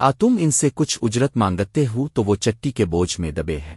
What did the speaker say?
آ تم ان سے کچھ اجرت مانگتے ہو تو وہ چٹی کے بوجھ میں دبے ہے